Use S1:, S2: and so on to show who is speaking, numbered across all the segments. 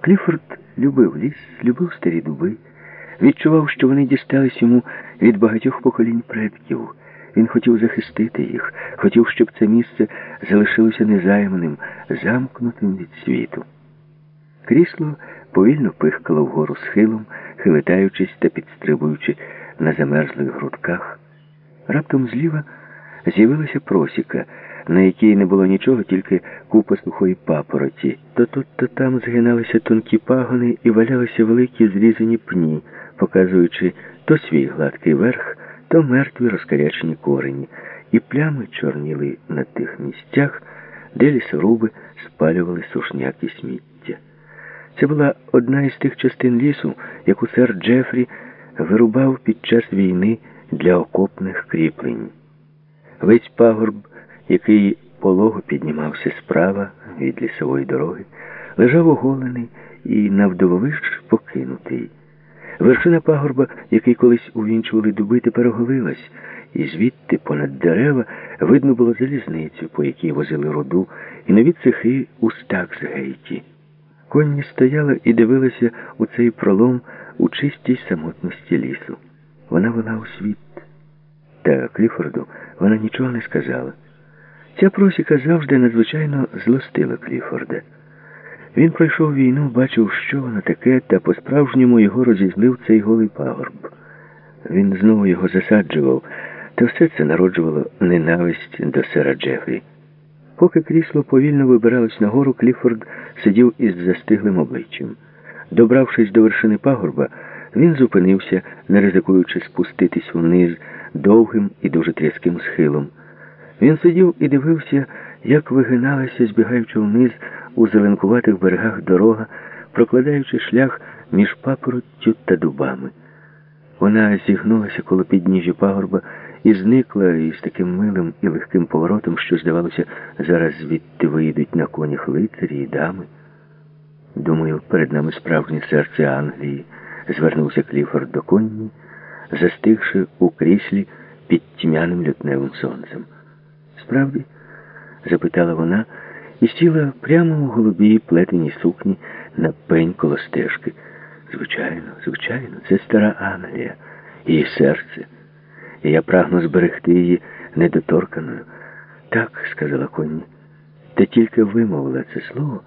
S1: Кліфорд любив ліс, любив старі дуби, відчував, що вони дістались йому від багатьох поколінь предків. Він хотів захистити їх, хотів, щоб це місце залишилося незайманим, замкнутим від світу. Крісло повільно пихкало вгору схилом, хилитаючись та підстрибуючи на замерзлих грудках. Раптом зліва з'явилася просіка, на якій не було нічого, тільки купа сухої папороті. То тут, то там згиналися тонкі пагони і валялися великі зрізані пні, показуючи то свій гладкий верх, то мертві розкарячені корені, і плями чорніли на тих місцях, де лісоруби спалювали сушняк і сміття. Це була одна із тих частин лісу, яку сер Джефрі вирубав під час війни для окопних кріплень. Весь пагорб, який полого піднімався справа від лісової дороги, лежав оголений і навдововиш покинутий. Вершина пагорба, який колись увінчували дуби, тепер оголилась, і звідти понад дерева видно було залізницю, по якій возили роду, і нові цехи у Стаксгейті. Конні стояла і дивилася у цей пролом у чистій самотності лісу. Вона вела у світ. Та Кліфорду вона нічого не сказала. Ця просіка завжди надзвичайно злостила Кліфорда. Він пройшов війну, бачив, що воно таке, та по-справжньому його розізлив цей голий пагорб. Він знову його засаджував, та все це народжувало ненависть до сера Джефрі. Поки крісло повільно вибиралось нагору, Кліфорд сидів із застиглим обличчям. Добравшись до вершини пагорба, він зупинився, не ризикуючи спуститись вниз довгим і дуже тряским схилом. Він сидів і дивився, як вигиналася, збігаючи вниз у зеленкуватих берегах дорога, прокладаючи шлях між папороттю та дубами. Вона зігнулася коло підніжжя пагорба і зникла із таким милим і легким поворотом, що, здавалося, зараз звідти вийдуть на конях лицарі і дами. Думаю, перед нами справжнє серце Англії, звернувся Кліфорд до конні, застигши у кріслі під тьмяним лютневим сонцем. Справді? запитала вона і сіла прямо у голубій плетеній сукні на пень коло стежки. Звичайно, звичайно, це стара Англія, її серце. І я прагну зберегти її недоторканою. Так, сказала Конні. Та тільки вимовила це слово,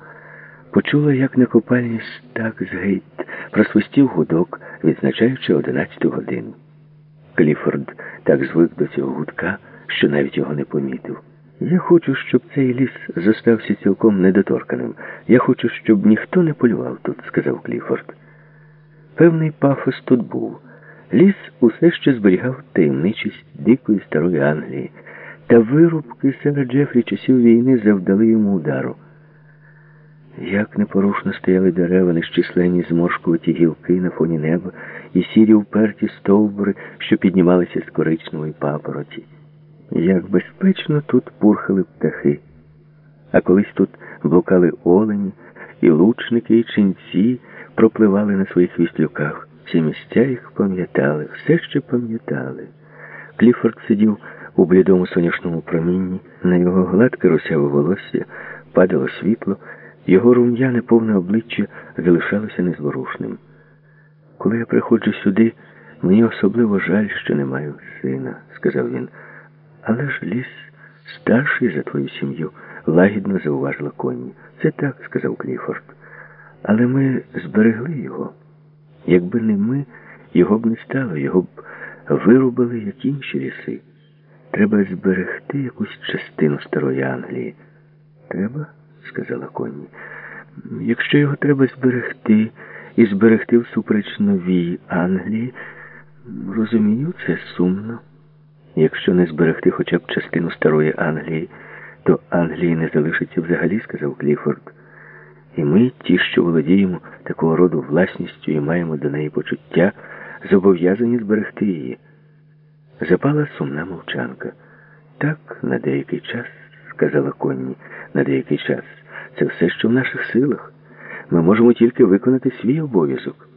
S1: почула, як на копальні стак з гейт просвистів гудок, відзначаючи одинадцяту годину. Кліфорд так звик до цього гудка, що навіть його не помітив. Я хочу, щоб цей ліс зостався цілком недоторканим. Я хочу, щоб ніхто не полював тут, сказав Кліфорд. Певний пафос тут був. Ліс усе ще зберігав таємничість дикої старої Англії, та вирубки сера Джефрі часів війни завдали йому удару. Як непорушно стояли дерева, нещисленні зморшкуваті гілки на фоні неба і сірі вперті стовбури, що піднімалися з коричневої папороті. Як безпечно тут пурхали птахи, а колись тут блукали олені, і лучники, і ченці пропливали на своїх вістлюках. Ці місця їх пам'ятали, все ще пам'ятали. Кліфорд сидів у блідому сонячному промінні, на його гладке русяве волосся падало світло, його рум'яне повне обличчя залишалося незворушним. Коли я приходжу сюди, мені особливо жаль, що не маю сина, сказав він. Але ж ліс старший за твою сім'ю, лагідно зауважила Конні. Це так, сказав Кліфорд. Але ми зберегли його. Якби не ми, його б не стало, його б вирубили, як інші ліси. Треба зберегти якусь частину старої Англії. Треба, сказала Конні. Якщо його треба зберегти і зберегти всупереч новій Англії, розумію, це сумно. Якщо не зберегти хоча б частину старої Англії, то Англії не залишиться взагалі, сказав Кліфорд. І ми, ті, що володіємо такого роду власністю і маємо до неї почуття, зобов'язані зберегти її. Запала сумна мовчанка. Так, на деякий час, сказала Конні, на деякий час. Це все, що в наших силах. Ми можемо тільки виконати свій обов'язок.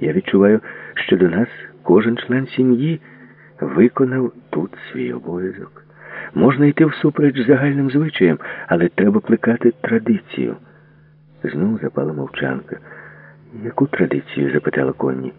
S1: Я відчуваю, що до нас кожен член сім'ї виконав тут свій обов'язок. Можна йти всупереч загальним звичаям, але треба плекати традицію. Знову запала мовчанка. Яку традицію? запитала Конні.